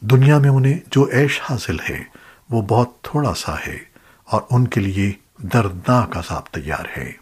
دنیا میں انہیں جو عیش حاصل ہے، وہ بہت تھوڑا سا ہے اور ان کے لیے دردناک عذاب تیار ہے۔